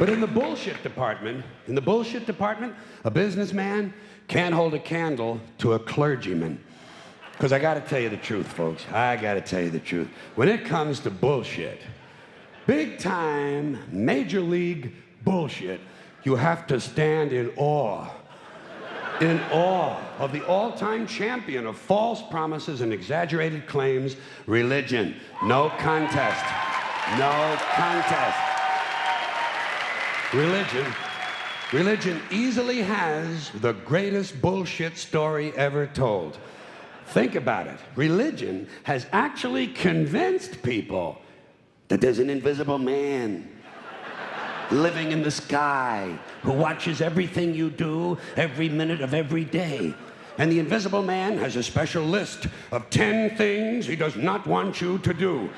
But in the bullshit department, in the bullshit department, a businessman can't hold a candle to a clergyman. Because I got to tell you the truth, folks. I got to tell you the truth. When it comes to bullshit, big time, major league bullshit, you have to stand in awe. In awe of the all time champion of false promises and exaggerated claims, religion. No contest. No contest. Religion. Religion easily has the greatest bullshit story ever told. Think about it. Religion has actually convinced people that there's an invisible man living in the sky who watches everything you do every minute of every day. And the invisible man has a special list of 10 things he does not want you to do.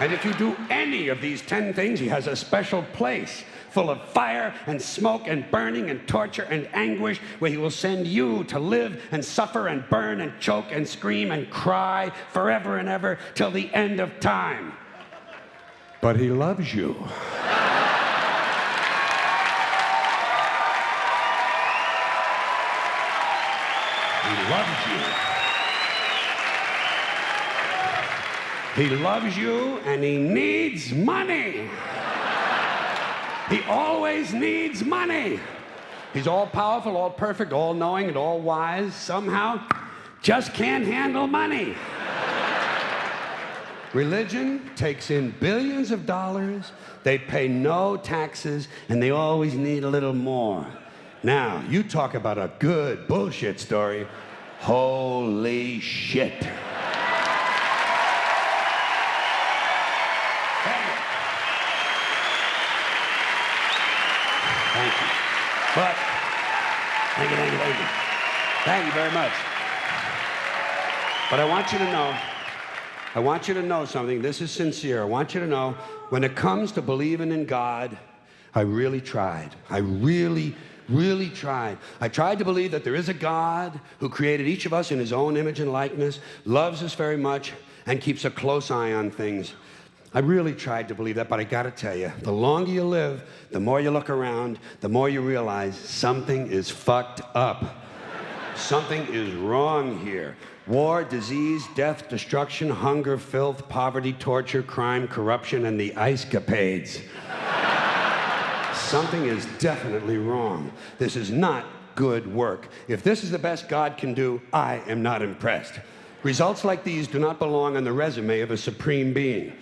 And if you do any of these 10 things, he has a special place full of fire and smoke and burning and torture and anguish where he will send you to live and suffer and burn and choke and scream and cry forever and ever till the end of time. But he loves you. He loves you. He loves you and he needs money. He always needs money. He's all powerful, all perfect, all knowing, and all wise. Somehow, just can't handle money. Religion takes in billions of dollars, they pay no taxes, and they always need a little more. Now, you talk about a good bullshit story. Holy shit. But, thank you, thank you, thank you. Thank you very much. But I want you to know, I want you to know something. This is sincere. I want you to know when it comes to believing in God, I really tried. I really, really tried. I tried to believe that there is a God who created each of us in his own image and likeness, loves us very much, and keeps a close eye on things. I really tried to believe that, but I gotta tell you, the longer you live, the more you look around, the more you realize something is fucked up. something is wrong here. War, disease, death, destruction, hunger, filth, poverty, torture, crime, corruption, and the ice capades. something is definitely wrong. This is not good work. If this is the best God can do, I am not impressed. Results like these do not belong on the resume of a supreme being.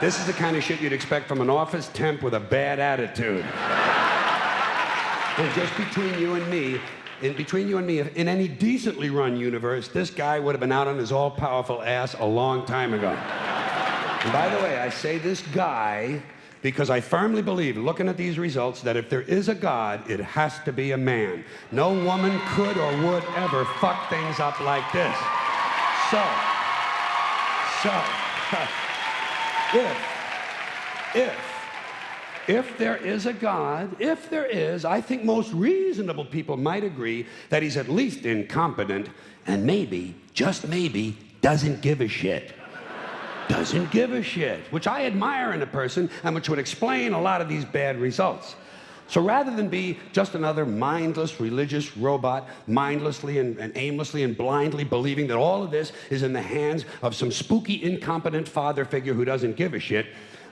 This is the kind of shit you'd expect from an office temp with a bad attitude. and just between you and me, in between you and me, in any decently run universe, this guy would have been out on his all powerful ass a long time ago. and by the way, I say this guy because I firmly believe, looking at these results, that if there is a God, it has to be a man. No woman could or would ever fuck things up like this. So, so, if, if, if there is a God, if there is, I think most reasonable people might agree that he's at least incompetent and maybe, just maybe, doesn't give a shit. Doesn't give a shit, which I admire in a person and which would explain a lot of these bad results. So rather than be just another mindless religious robot, mindlessly and, and, aimlessly and blindly believing that all of this is in the hands of some spooky, incompetent father figure who doesn't give a shit,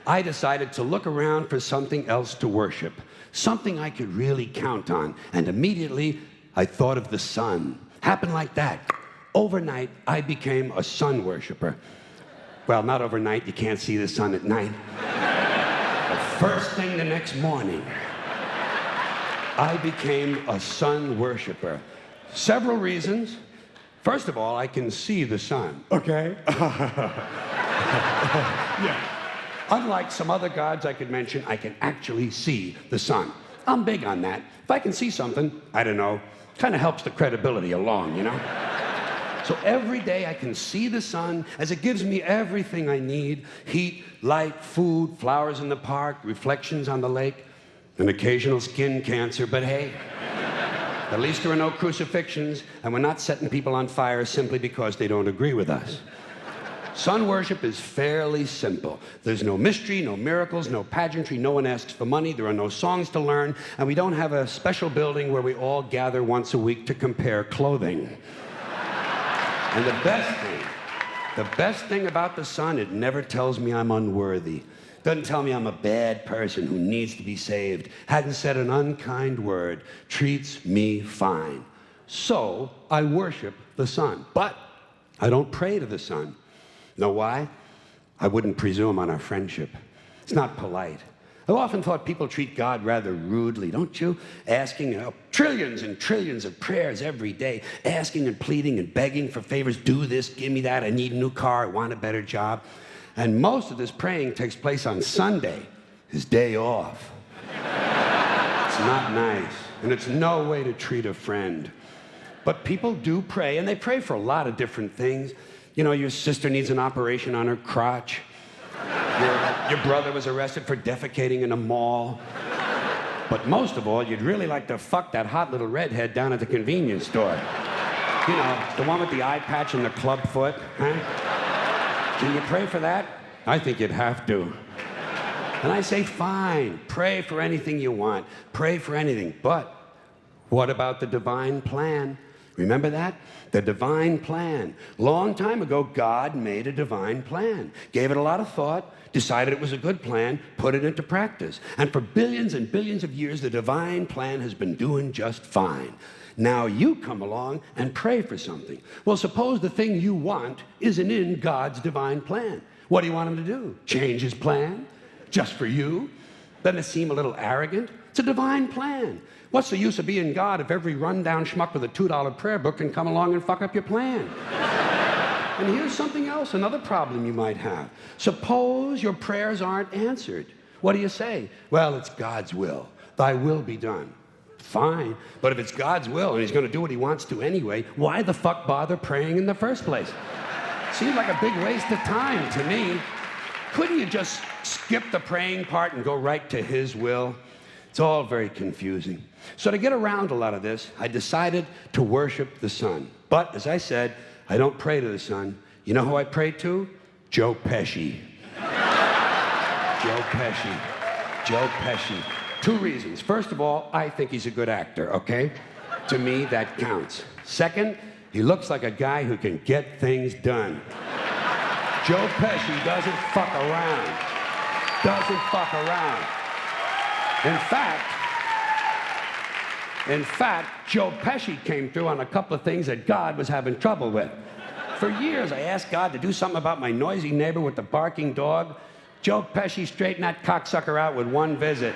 I decided to look around for something else to worship, something I could really count on. And immediately I thought of the sun. Happened like that. Overnight, I became a sun worshiper. Well, not overnight, you can't see the sun at night. but first thing the next morning, I became a sun worshiper. Several reasons. First of all, I can see the sun, okay? yeah. Unlike some other gods I could mention, I can actually see the sun. I'm big on that. If I can see something, I don't know, kind of helps the credibility along, you know? So every day I can see the sun as it gives me everything I need heat, light, food, flowers in the park, reflections on the lake an occasional skin cancer, but hey, at least there are no crucifixions, and we're not setting people on fire simply because they don't agree with us. Sun worship is fairly simple. There's no mystery, no miracles, no pageantry, no one asks for money, there are no songs to learn, and we don't have a special building where we all gather once a week to compare clothing. and the best thing, the best thing about the sun, it never tells me I'm unworthy. Doesn't tell me I'm a bad person who needs to be saved. Hadn't said an unkind word. Treats me fine. So I worship the sun. But I don't pray to the sun. Know why? I wouldn't presume on our friendship. It's not polite. I've often thought people treat God rather rudely, don't you? Asking you know, trillions and trillions of prayers every day, asking and pleading and begging for favors do this, give me that, I need a new car, I want a better job. And most of this praying takes place on Sunday, his day off. it's not nice, and it's no way to treat a friend. But people do pray, and they pray for a lot of different things. You know, your sister needs an operation on her crotch. Your, your brother was arrested for defecating in a mall. But most of all, you'd really like to fuck that hot little redhead down at the convenience store. You know, the one with the eye patch and the club foot, huh? Can you pray for that? I think you'd have to. And I say, fine, pray for anything you want, pray for anything. But what about the divine plan? Remember that? The divine plan. Long time ago, God made a divine plan, gave it a lot of thought, decided it was a good plan, put it into practice. And for billions and billions of years, the divine plan has been doing just fine. Now you come along and pray for something. Well, suppose the thing you want isn't in God's divine plan. What do you want him to do? Change his plan? Just for you? Doesn't it seem a little arrogant? It's a divine plan. What's the use of being God if every rundown schmuck with a $2 prayer book can come along and fuck up your plan? and here's something else, another problem you might have. Suppose your prayers aren't answered. What do you say? Well, it's God's will. Thy will be done. Fine. But if it's God's will and He's going to do what He wants to anyway, why the fuck bother praying in the first place? Seems like a big waste of time to me. Couldn't you just skip the praying part and go right to His will? It's all very confusing. So, to get around a lot of this, I decided to worship the sun. But, as I said, I don't pray to the sun. You know who I pray to? Joe Pesci. Joe Pesci. Joe Pesci. Two reasons. First of all, I think he's a good actor, okay? To me, that counts. Second, he looks like a guy who can get things done. Joe Pesci doesn't fuck around. Doesn't fuck around. In fact, in fact, Joe Pesci came through on a couple of things that God was having trouble with. For years, I asked God to do something about my noisy neighbor with the barking dog. Joe Pesci straightened that cocksucker out with one visit.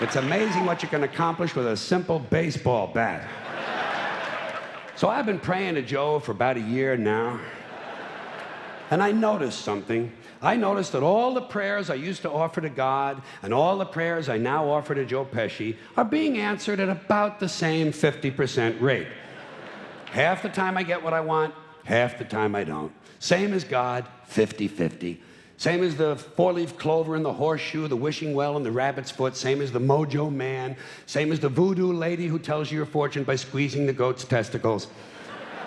It's amazing what you can accomplish with a simple baseball bat. So I've been praying to Joe for about a year now. And I noticed something. I noticed that all the prayers I used to offer to God and all the prayers I now offer to Joe Pesci are being answered at about the same 50% rate. Half the time I get what I want, half the time I don't. Same as God, 50 50. Same as the four leaf clover and the horseshoe, the wishing well and the rabbit's foot. Same as the mojo man. Same as the voodoo lady who tells you your fortune by squeezing the goat's testicles.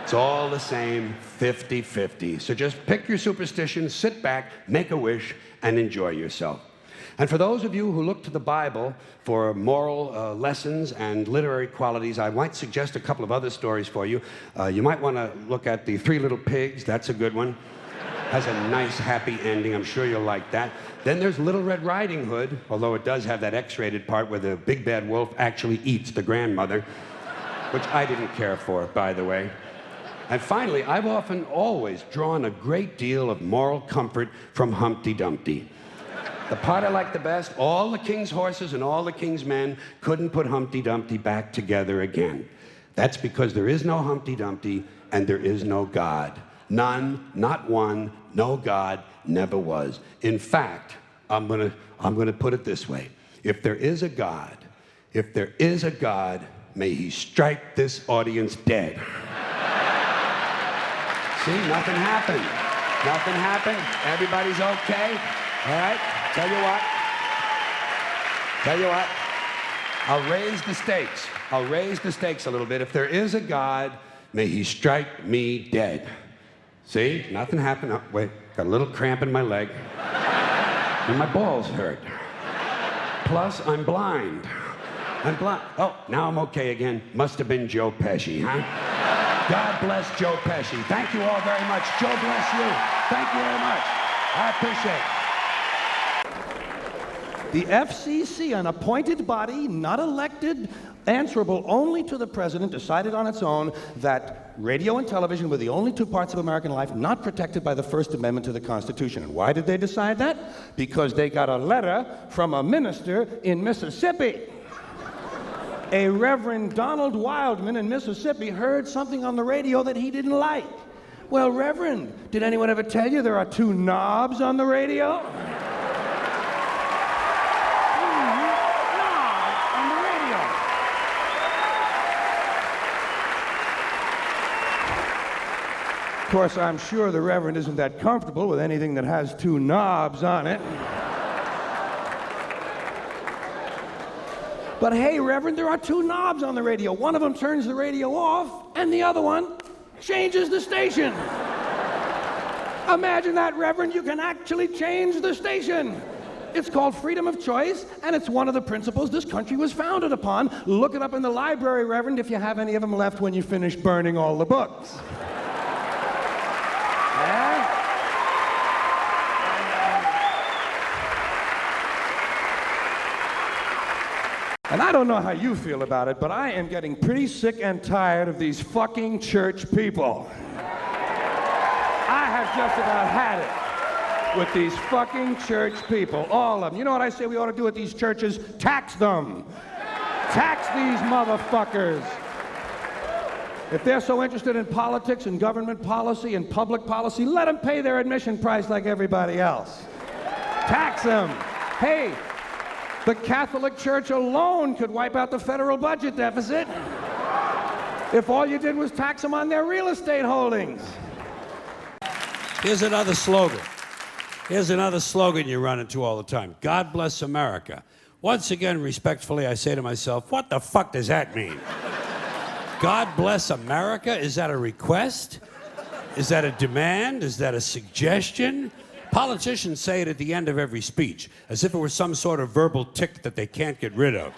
It's all the same 50 50. So just pick your superstition, sit back, make a wish, and enjoy yourself. And for those of you who look to the Bible for moral uh, lessons and literary qualities, I might suggest a couple of other stories for you. Uh, you might want to look at The Three Little Pigs, that's a good one. Has a nice, happy ending. I'm sure you'll like that. Then there's Little Red Riding Hood, although it does have that X rated part where the big bad wolf actually eats the grandmother, which I didn't care for, by the way. And finally, I've often always drawn a great deal of moral comfort from Humpty Dumpty. The part I like the best all the king's horses and all the king's men couldn't put Humpty Dumpty back together again. That's because there is no Humpty Dumpty and there is no God. None, not one, no God, never was. In fact, I'm gonna, I'm gonna put it this way if there is a God, if there is a God, may he strike this audience dead. See, nothing happened. Nothing happened. Everybody's okay. All right? Tell you what. Tell you what. I'll raise the stakes. I'll raise the stakes a little bit. If there is a God, may he strike me dead. See, nothing happened. Oh, wait, got a little cramp in my leg. and my balls hurt. Plus, I'm blind. I'm blind. Oh, now I'm okay again. Must have been Joe Pesci, huh? God bless Joe Pesci. Thank you all very much. Joe bless you. Thank you very much. I appreciate it. The FCC, an appointed body, not elected, answerable only to the president, decided on its own that radio and television were the only two parts of American life not protected by the First Amendment to the Constitution. And why did they decide that? Because they got a letter from a minister in Mississippi. A Reverend Donald Wildmon in Mississippi heard something on the radio that he didn't like. Well, Reverend, did anyone ever tell you there are two knobs on the radio? on the radio. Of course, I'm sure the Reverend isn't that comfortable with anything that has two knobs on it. But hey, Reverend, there are two knobs on the radio. One of them turns the radio off, and the other one changes the station. Imagine that, Reverend. You can actually change the station. It's called freedom of choice, and it's one of the principles this country was founded upon. Look it up in the library, Reverend, if you have any of them left when you finish burning all the books. Yeah? And I don't know how you feel about it, but I am getting pretty sick and tired of these fucking church people. I have just about had it with these fucking church people, all of them. You know what I say we ought to do at these churches? Tax them. Tax these motherfuckers. If they're so interested in politics and government policy and public policy, let them pay their admission price like everybody else. Tax them. Hey, the Catholic Church alone could wipe out the federal budget deficit if all you did was tax them on their real estate holdings. Here's another slogan. Here's another slogan you run into all the time God bless America. Once again, respectfully, I say to myself, what the fuck does that mean? God bless America? Is that a request? Is that a demand? Is that a suggestion? Politicians say it at the end of every speech, as if it were some sort of verbal tic that they can't get rid of.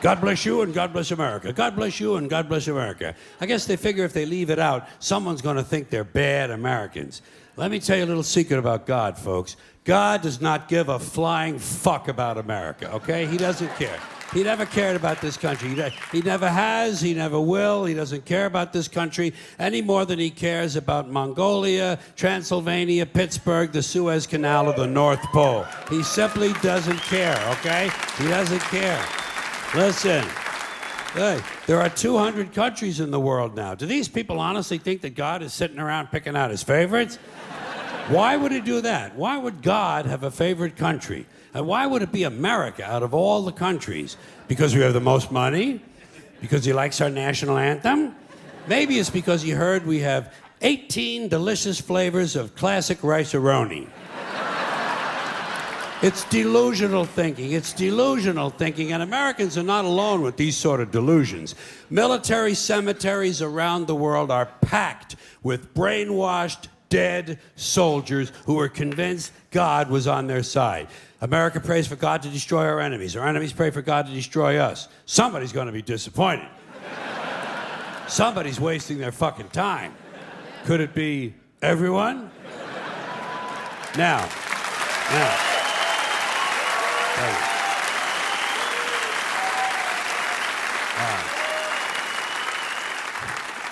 God bless you and God bless America. God bless you and God bless America. I guess they figure if they leave it out, someone's going to think they're bad Americans. Let me tell you a little secret about God, folks. God does not give a flying fuck about America, okay? He doesn't care. He never cared about this country. He, never has, he never will. He doesn't care about this country any more than he cares about Mongolia, Transylvania, Pittsburgh, the Suez Canal, or the North Pole. He simply doesn't care, okay? He doesn't care. Listen. Hey, there are 200 countries in the world now. Do these people honestly think that God is sitting around picking out his favorites? Why would he do that? Why would God have a favorite country? And why would it be America out of all the countries? Because we have the most money? Because he likes our national anthem? Maybe it's because he heard we have 18 delicious flavors of classic rice-a-roni. It's delusional thinking. It's delusional thinking, and Americans are not alone with these sort of delusions. Military cemeteries around the world are packed with brainwashed, dead soldiers who were convinced God was on their side. America prays for God to destroy our enemies. Our enemies pray for God to destroy us. Somebody's going to be disappointed. Somebody's wasting their fucking time. Could it be everyone? Now, now.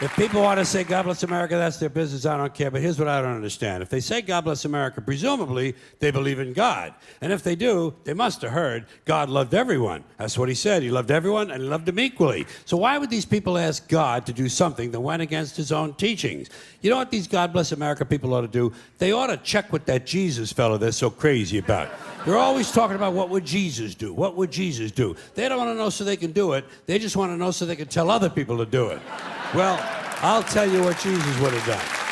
If people want to say God bless America, that's their business. I don't care. But here's what I don't understand. If they say God bless America, presumably they believe in God. And if they do, they must have heard God loved everyone. That's what he said. He loved everyone and loved them equally. So why would these people ask God to do something that went against his own teachings? You know what these God bless America people ought to do? They ought to check with that Jesus fellow they're so crazy about. They're always talking about what would Jesus do? What would Jesus do? They don't want to know so they can do it. They just want to know so they can tell other people to do it. Well, I'll tell you what Jesus would have done.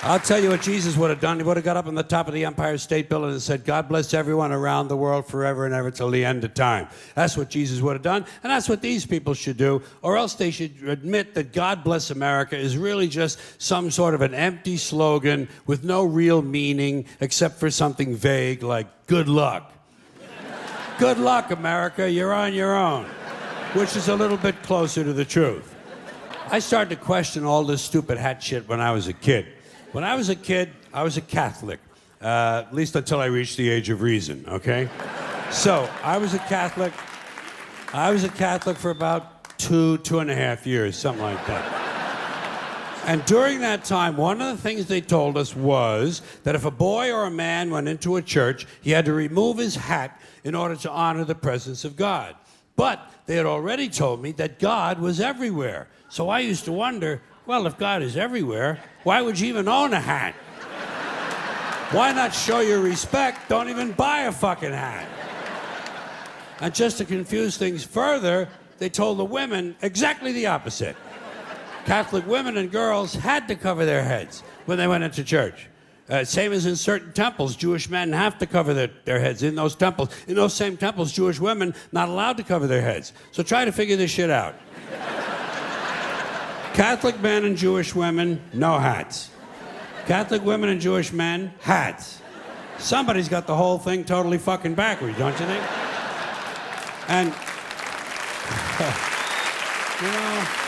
I'll tell you what Jesus would have done. He would have got up on the top of the Empire State Building and said, God bless everyone around the world forever and ever till the end of time. That's what Jesus would have done, and that's what these people should do, or else they should admit that God bless America is really just some sort of an empty slogan with no real meaning except for something vague like good luck. good luck, America, you're on your own, which is a little bit closer to the truth. I started to question all this stupid hat shit when I was a kid. When I was a kid, I was a Catholic, uh, at least until I reached the age of reason, okay? So I was a Catholic. I was a Catholic for about two, two and a half years, something like that. And during that time, one of the things they told us was that if a boy or a man went into a church, he had to remove his hat in order to honor the presence of God. But they had already told me that God was everywhere. So I used to wonder well, if God is everywhere, why would you even own a hat? Why not show your respect? Don't even buy a fucking hat. And just to confuse things further, they told the women exactly the opposite. Catholic women and girls had to cover their heads when they went into church. Uh, same as in certain temples, Jewish men have to cover their, their heads in those temples. In those same temples, Jewish women not allowed to cover their heads. So try to figure this shit out. Catholic men and Jewish women, no hats. Catholic women and Jewish men, hats. Somebody's got the whole thing totally fucking backwards, don't you think? And, you know.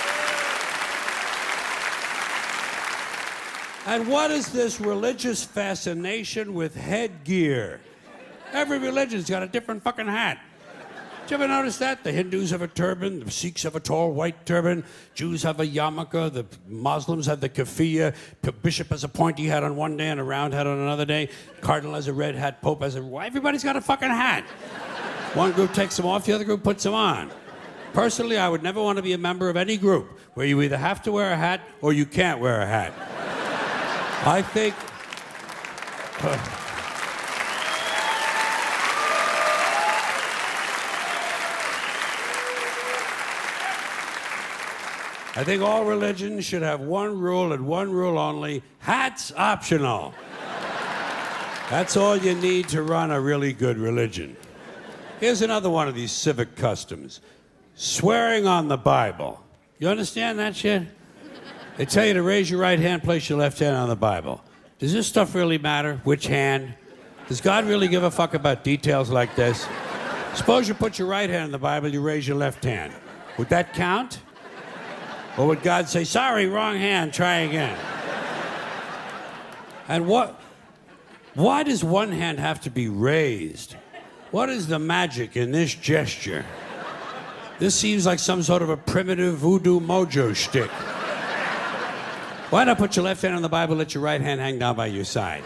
And what is this religious fascination with headgear? Every religion's got a different fucking hat. Did you ever notice that? The Hindus have a turban, the Sikhs have a tall white turban, Jews have a yarmulke, the Muslims have the keffiyeh, the bishop has a pointy hat on one day and a round hat on another day, cardinal has a red hat, pope has a. Everybody's got a fucking hat? One group takes them off, the other group puts them on. Personally, I would never want to be a member of any group where you either have to wear a hat or you can't wear a hat. I think. Uh, I think all religions should have one rule and one rule only hats optional. That's all you need to run a really good religion. Here's another one of these civic customs swearing on the Bible. You understand that shit? They tell you to raise your right hand, place your left hand on the Bible. Does this stuff really matter? Which hand? Does God really give a fuck about details like this? Suppose you put your right hand in the Bible, you raise your left hand. Would that count? Or would God say, sorry, wrong hand, try again? And what, why does one hand have to be raised? What is the magic in this gesture? This seems like some sort of a primitive voodoo mojo shtick. Why not put your left hand on the Bible, let your right hand hang down by your side?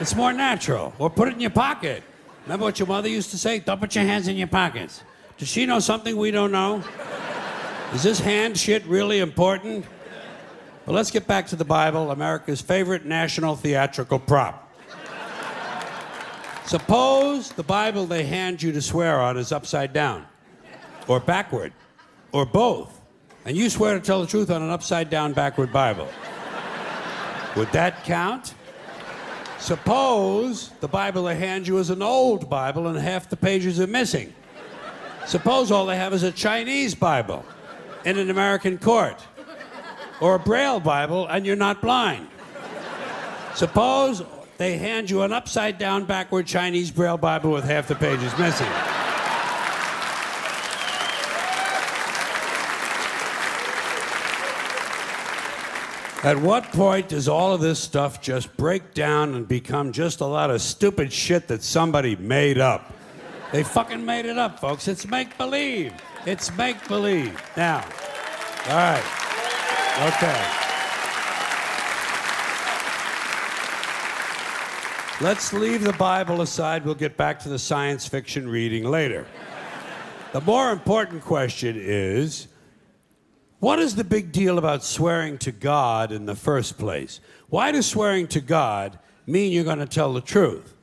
It's more natural. Or put it in your pocket. Remember what your mother used to say? Don't put your hands in your pockets. Does she know something we don't know? Is this hand shit really important? But let's get back to the Bible, America's favorite national theatrical prop. Suppose the Bible they hand you to swear on is upside down, or backward, or both, and you swear to tell the truth on an upside down, backward Bible. Would that count? Suppose the Bible they hand you is an old Bible and half the pages are missing. Suppose all they have is a Chinese Bible in an American court, or a Braille Bible and you're not blind. Suppose they hand you an upside down, backward Chinese Braille Bible with half the pages missing. At what point does all of this stuff just break down and become just a lot of stupid shit that somebody made up? They fucking made it up, folks. It's make believe. It's make believe. Now, all right. Okay. Let's leave the Bible aside. We'll get back to the science fiction reading later. The more important question is what is the big deal about swearing to God in the first place? Why does swearing to God mean you're going to tell the truth?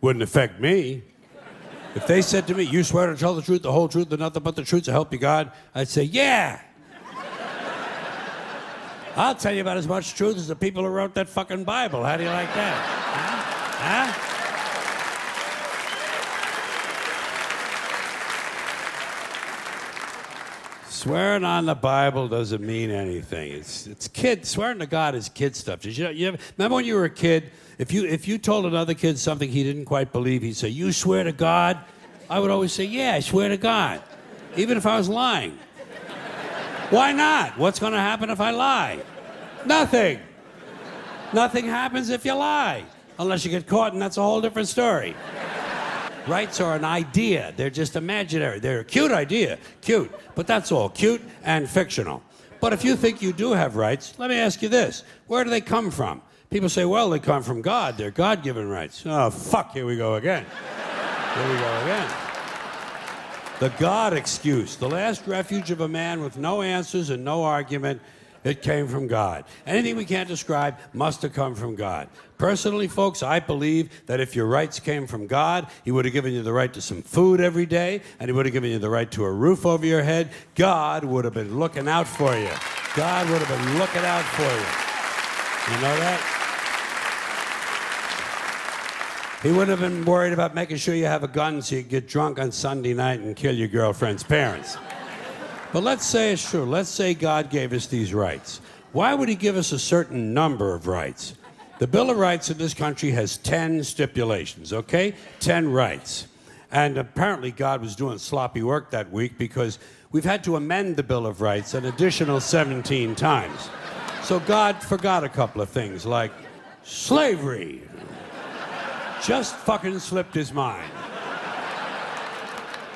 Wouldn't affect me. If they said to me, You swear to tell the truth, the whole truth, and nothing but the truth to help you God, I'd say, Yeah. I'll tell you about as much truth as the people who wrote that fucking Bible. How do you like that? Huh? Huh? Swearing on the Bible doesn't mean anything. It's it's kid swearing to God is kid stuff. Did you, you ever, remember when you were a kid? If you if you told another kid something he didn't quite believe, he'd say, "You swear to God?" I would always say, "Yeah, I swear to God," even if I was lying. Why not? What's going to happen if I lie? Nothing. Nothing happens if you lie, unless you get caught, and that's a whole different story. Rights are an idea. They're just imaginary. They're a cute idea. Cute. But that's all. Cute and fictional. But if you think you do have rights, let me ask you this where do they come from? People say, well, they come from God. They're God given rights. Oh, fuck, here we go again. Here we go again. The God excuse, the last refuge of a man with no answers and no argument. It came from God. Anything we can't describe must have come from God. Personally, folks, I believe that if your rights came from God, He would have given you the right to some food every day, and He would have given you the right to a roof over your head. God would have been looking out for you. God would have been looking out for you. You know that? He wouldn't have been worried about making sure you have a gun so you get drunk on Sunday night and kill your girlfriend's parents. But let's say it's true. Let's say God gave us these rights. Why would He give us a certain number of rights? The Bill of Rights in this country has 10 stipulations, okay? 10 rights. And apparently, God was doing sloppy work that week because we've had to amend the Bill of Rights an additional 17 times. So God forgot a couple of things like slavery. Just fucking slipped his mind.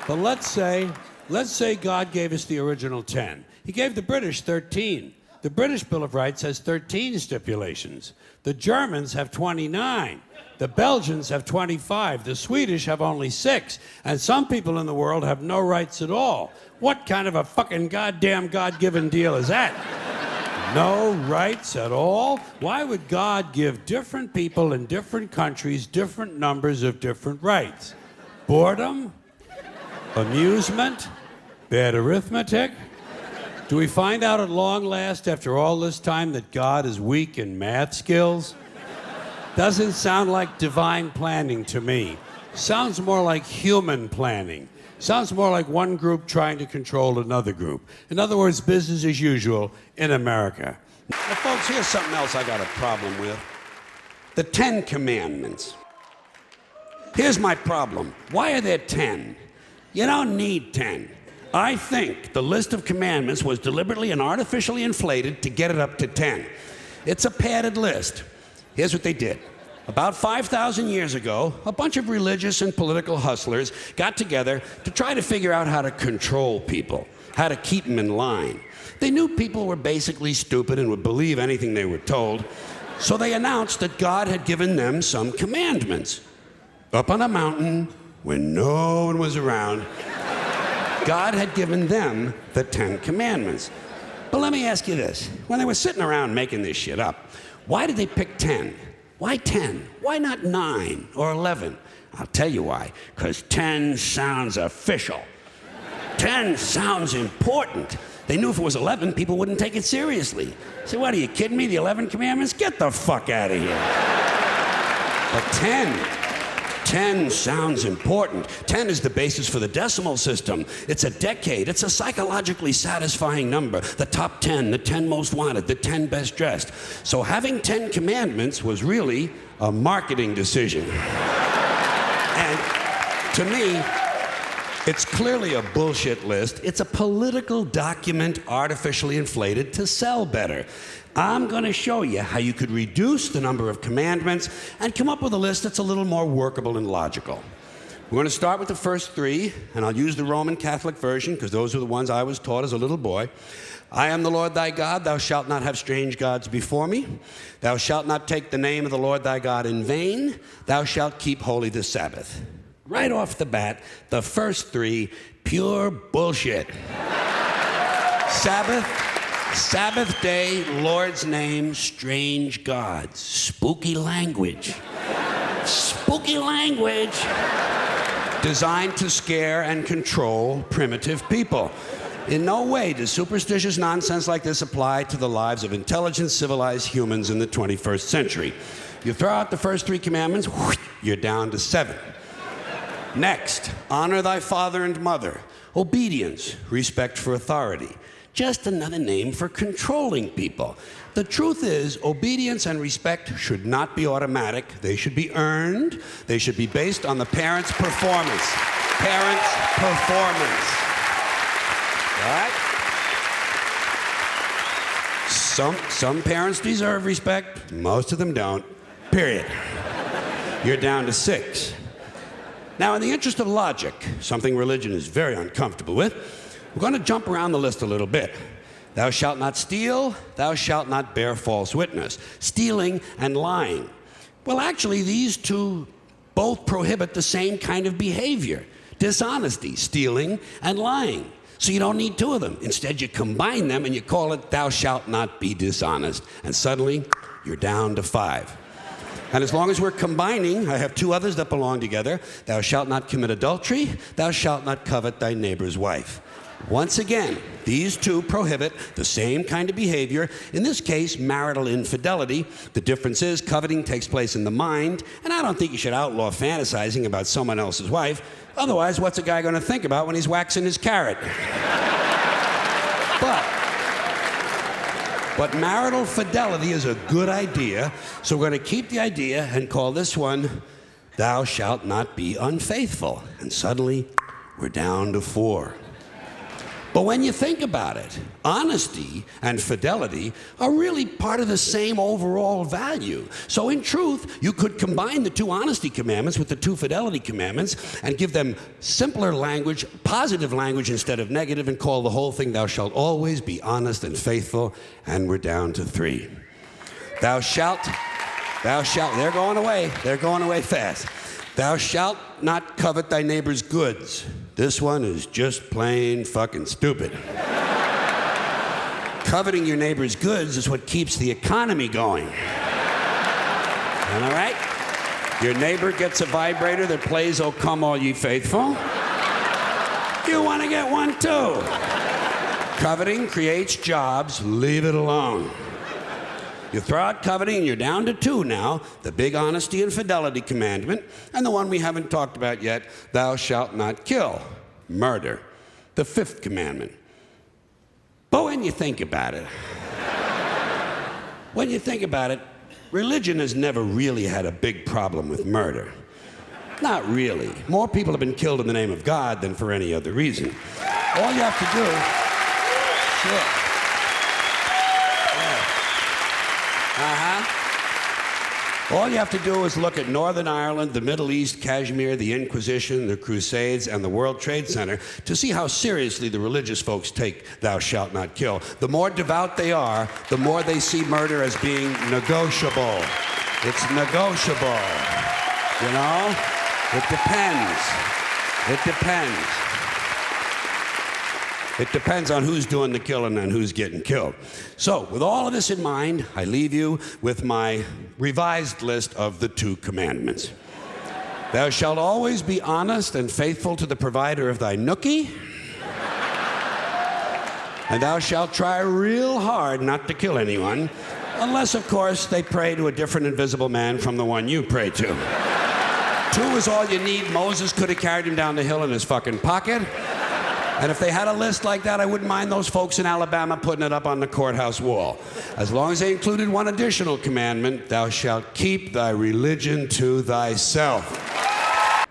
But let's say, let's say God gave us the original 10. He gave the British 13. The British Bill of Rights has 13 stipulations. The Germans have 29. The Belgians have 25. The Swedish have only six. And some people in the world have no rights at all. What kind of a fucking goddamn God given deal is that? No rights at all? Why would God give different people in different countries different numbers of different rights? Boredom? Amusement? Bad arithmetic? Do we find out at long last, after all this time, that God is weak in math skills? Doesn't sound like divine planning to me. Sounds more like human planning. Sounds more like one group trying to control another group. In other words, business as usual in America. Now, folks, here's something else I got a problem with the Ten Commandments. Here's my problem why are there ten? You don't need ten. I think the list of commandments was deliberately and artificially inflated to get it up to 10. It's a padded list. Here's what they did. About 5,000 years ago, a bunch of religious and political hustlers got together to try to figure out how to control people, how to keep them in line. They knew people were basically stupid and would believe anything they were told, so they announced that God had given them some commandments. Up on a mountain, when no one was around, God had given them the Ten Commandments. But let me ask you this when they were sitting around making this shit up, why did they pick 10? Why 10? Why not 9 or 11? I'll tell you why. Because 10 sounds official. 10 sounds important. They knew if it was 11, people wouldn't take it seriously. Say, what are you kidding me? The 11 commandments? Get the fuck out of here. But 10, 10 sounds important. 10 is the basis for the decimal system. It's a decade. It's a psychologically satisfying number. The top 10, the 10 most wanted, the 10 best dressed. So having 10 commandments was really a marketing decision. and to me, it's clearly a bullshit list. It's a political document artificially inflated to sell better. I'm going to show you how you could reduce the number of commandments and come up with a list that's a little more workable and logical. We're going to start with the first three, and I'll use the Roman Catholic version because those are the ones I was taught as a little boy. I am the Lord thy God. Thou shalt not have strange gods before me. Thou shalt not take the name of the Lord thy God in vain. Thou shalt keep holy the Sabbath. Right off the bat, the first three, pure bullshit. Sabbath, Sabbath day, Lord's name, strange gods, spooky language. Spooky language designed to scare and control primitive people. In no way does superstitious nonsense like this apply to the lives of intelligent, civilized humans in the 21st century. You throw out the first three commandments, you're down to seven. Next, honor thy father and mother. Obedience, respect for authority. Just another name for controlling people. The truth is, obedience and respect should not be automatic. They should be earned. They should be based on the parent's performance. Parents' performance. All right? Some, some parents deserve respect, most of them don't. Period. You're down to six. Now, in the interest of logic, something religion is very uncomfortable with, we're going to jump around the list a little bit. Thou shalt not steal, thou shalt not bear false witness. Stealing and lying. Well, actually, these two both prohibit the same kind of behavior dishonesty, stealing, and lying. So you don't need two of them. Instead, you combine them and you call it, Thou shalt not be dishonest. And suddenly, you're down to five. And as long as we're combining, I have two others that belong together. Thou shalt not commit adultery, thou shalt not covet thy neighbor's wife. Once again, these two prohibit the same kind of behavior, in this case, marital infidelity. The difference is coveting takes place in the mind, and I don't think you should outlaw fantasizing about someone else's wife. Otherwise, what's a guy going to think about when he's waxing his carrot? but but marital fidelity is a good idea, so we're going to keep the idea and call this one Thou Shalt Not Be Unfaithful. And suddenly, we're down to four. But when you think about it, honesty and fidelity are really part of the same overall value. So, in truth, you could combine the two honesty commandments with the two fidelity commandments and give them simpler language, positive language instead of negative, and call the whole thing, Thou shalt always be honest and faithful. And we're down to three. Thou shalt, thou shalt, they're going away, they're going away fast. Thou shalt not covet thy neighbor's goods. This one is just plain fucking stupid. Coveting your neighbor's goods is what keeps the economy going. All right? Your neighbor gets a vibrator that plays Oh Come All Ye Faithful. You want to get one too. Coveting creates jobs, leave it alone. You throw out coveting and you're down to two now the big honesty and fidelity commandment, and the one we haven't talked about yet thou shalt not kill, murder, the fifth commandment. But when you think about it, when you think about it, religion has never really had a big problem with murder. Not really. More people have been killed in the name of God than for any other reason. All you have to do. Sure. Uh-huh. All you have to do is look at Northern Ireland, the Middle East, Kashmir, the Inquisition, the Crusades, and the World Trade Center to see how seriously the religious folks take thou shalt not kill. The more devout they are, the more they see murder as being negotiable. It's negotiable. You know? It depends. It depends. It depends on who's doing the killing and who's getting killed. So, with all of this in mind, I leave you with my revised list of the two commandments. Thou shalt always be honest and faithful to the provider of thy nookie. And thou shalt try real hard not to kill anyone, unless, of course, they pray to a different invisible man from the one you pray to. Two is all you need. Moses could have carried him down the hill in his fucking pocket. And if they had a list like that, I wouldn't mind those folks in Alabama putting it up on the courthouse wall. As long as they included one additional commandment thou shalt keep thy religion to thyself.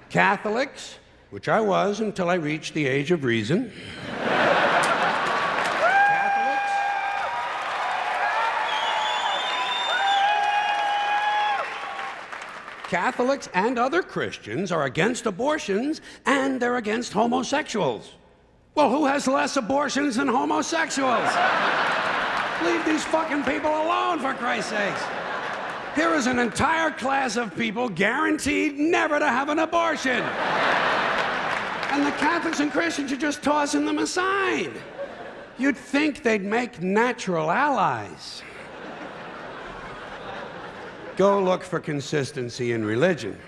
Catholics, which I was until I reached the age of reason. Catholics. And other Christians are against abortions and they're against homosexuals. Well, who has less abortions than homosexuals? Leave these fucking people alone, for Christ's sakes. Here is an entire class of people guaranteed never to have an abortion. And the Catholics and Christians are just tossing them aside. You'd think they'd make natural allies. Go look for consistency in religion.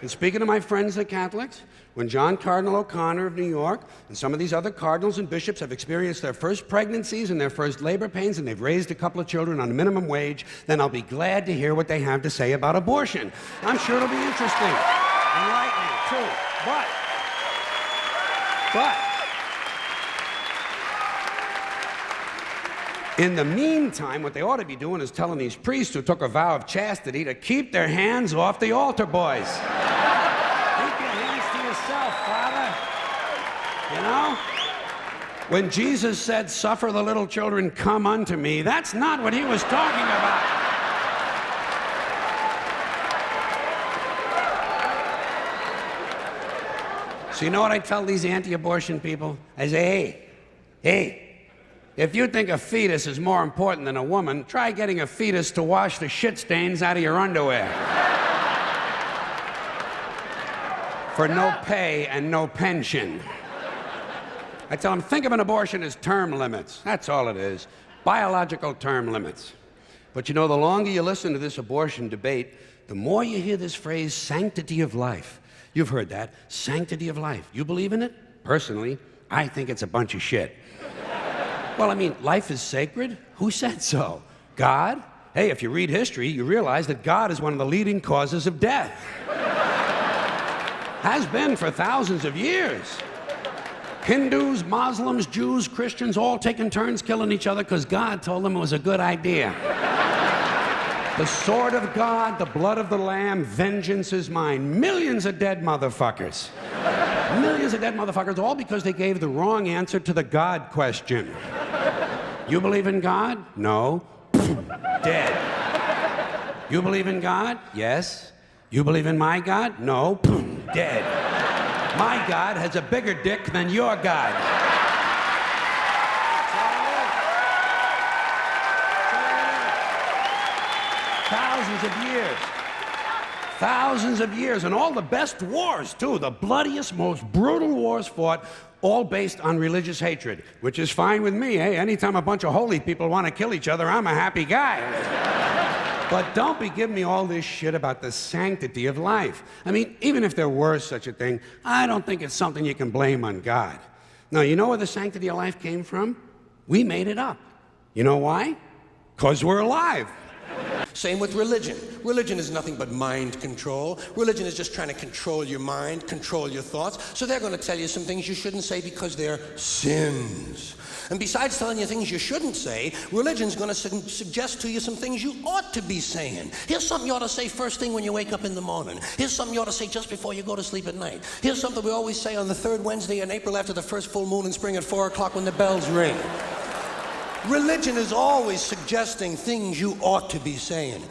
And speaking to my friends, the Catholics, when John Cardinal O'Connor of New York and some of these other cardinals and bishops have experienced their first pregnancies and their first labor pains and they've raised a couple of children on a minimum wage, then I'll be glad to hear what they have to say about abortion. I'm sure it'll be interesting. Enlightening, too. But, but, In the meantime, what they ought to be doing is telling these priests who took a vow of chastity to keep their hands off the altar boys. keep your hands to yourself, Father. You know? When Jesus said, Suffer the little children come unto me, that's not what he was talking about. So, you know what I tell these anti abortion people? I say, hey, hey, if you think a fetus is more important than a woman, try getting a fetus to wash the shit stains out of your underwear. For no pay and no pension. I tell them, think of an abortion as term limits. That's all it is biological term limits. But you know, the longer you listen to this abortion debate, the more you hear this phrase, sanctity of life. You've heard that, sanctity of life. You believe in it? Personally, I think it's a bunch of shit. Well, I mean, life is sacred. Who said so? God? Hey, if you read history, you realize that God is one of the leading causes of death. Has been for thousands of years. Hindus, Muslims, Jews, Christians, all taking turns killing each other because God told them it was a good idea. the sword of God, the blood of the Lamb, vengeance is mine. Millions of dead motherfuckers. Millions of dead motherfuckers, all because they gave the wrong answer to the God question. You believe in God? No. Dead. You believe in God? Yes. You believe in my God? No. Dead. My God has a bigger dick than your God. Thousands of years. Thousands of years, and all the best wars, too. The bloodiest, most brutal wars fought, all based on religious hatred, which is fine with me. Hey, anytime a bunch of holy people want to kill each other, I'm a happy guy. But don't be giving me all this shit about the sanctity of life. I mean, even if there were such a thing, I don't think it's something you can blame on God. Now, you know where the sanctity of life came from? We made it up. You know why? Because we're alive. Same with religion. Religion is nothing but mind control. Religion is just trying to control your mind, control your thoughts. So they're going to tell you some things you shouldn't say because they're sins. And besides telling you things you shouldn't say, religion's going to su- suggest to you some things you ought to be saying. Here's something you ought to say first thing when you wake up in the morning. Here's something you ought to say just before you go to sleep at night. Here's something we always say on the third Wednesday in April after the first full moon in spring at 4 o'clock when the bells ring. Religion is always suggesting things you ought to be saying.